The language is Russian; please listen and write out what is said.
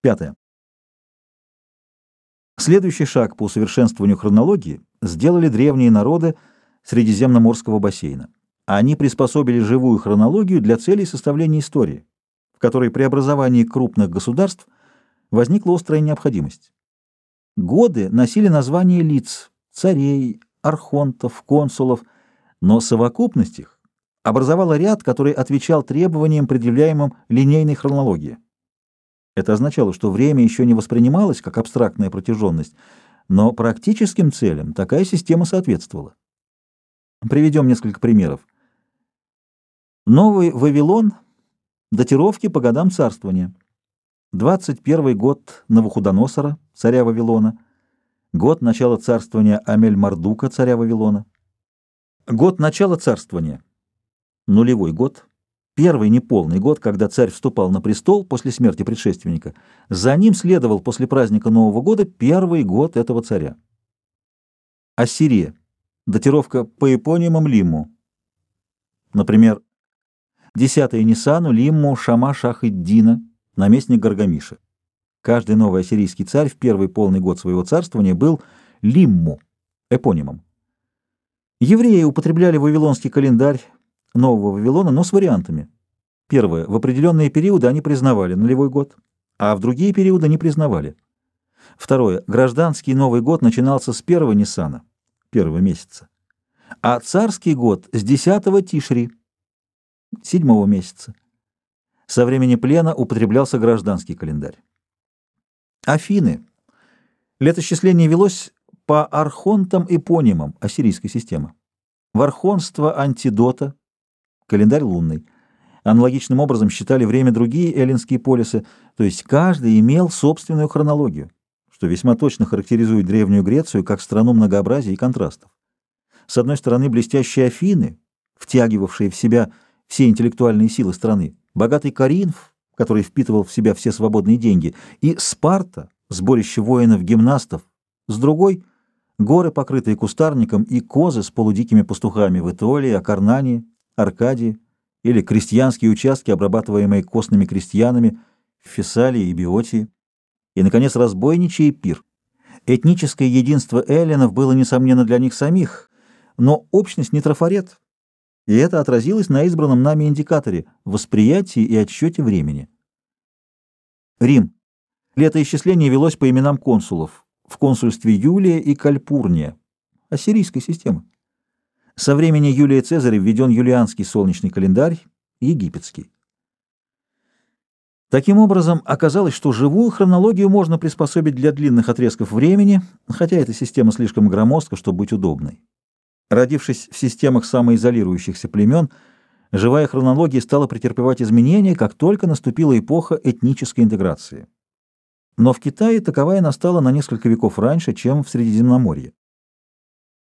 Пятое. Следующий шаг по усовершенствованию хронологии сделали древние народы Средиземноморского бассейна. Они приспособили живую хронологию для целей составления истории, в которой при образовании крупных государств возникла острая необходимость. Годы носили названия лиц, царей, архонтов, консулов, но совокупность их образовала ряд, который отвечал требованиям, предъявляемым линейной хронологии. Это означало, что время еще не воспринималось как абстрактная протяженность, но практическим целям такая система соответствовала. Приведем несколько примеров. Новый Вавилон — датировки по годам царствования. 21 год Навуходоносора, царя Вавилона, год начала царствования Амель-Мардука, царя Вавилона, год начала царствования, нулевой год — Первый неполный год, когда царь вступал на престол после смерти предшественника, за ним следовал после праздника Нового года первый год этого царя. Ассирия. Датировка по эпонимам Лимму. Например, 10 Нисану Лимму Шама Шахиддина, наместник Гаргамиша. Каждый новый ассирийский царь в первый полный год своего царствования был Лимму, эпонимом. Евреи употребляли вавилонский календарь Нового Вавилона, но с вариантами. Первое. В определенные периоды они признавали нулевой год, а в другие периоды не признавали. Второе. Гражданский Новый год начинался с первого Ниссана, первого месяца, а царский год с десятого Тишри, седьмого месяца. Со времени плена употреблялся гражданский календарь. Афины. Летосчисление велось по архонтам-эпонимам ассирийской системы. Вархонство антидота календарь лунный. Аналогичным образом считали время другие эллинские полисы, то есть каждый имел собственную хронологию, что весьма точно характеризует Древнюю Грецию как страну многообразия и контрастов. С одной стороны, блестящие Афины, втягивавшие в себя все интеллектуальные силы страны, богатый Каринф, который впитывал в себя все свободные деньги, и Спарта, сборище воинов-гимнастов, с другой — горы, покрытые кустарником, и козы с полудикими пастухами в Этолии, Акарнании, Аркадии или крестьянские участки, обрабатываемые костными крестьянами в Фессалии и Биотии, и, наконец, разбойничий пир. Этническое единство эллинов было, несомненно, для них самих, но общность не трафарет, и это отразилось на избранном нами индикаторе – восприятии и отсчете времени. Рим. Летоисчисление велось по именам консулов в консульстве Юлия и Кальпурния, ассирийской системы. Со времени Юлия Цезаря введен юлианский солнечный календарь, египетский. Таким образом, оказалось, что живую хронологию можно приспособить для длинных отрезков времени, хотя эта система слишком громоздка, чтобы быть удобной. Родившись в системах самоизолирующихся племен, живая хронология стала претерпевать изменения, как только наступила эпоха этнической интеграции. Но в Китае таковая настала на несколько веков раньше, чем в Средиземноморье.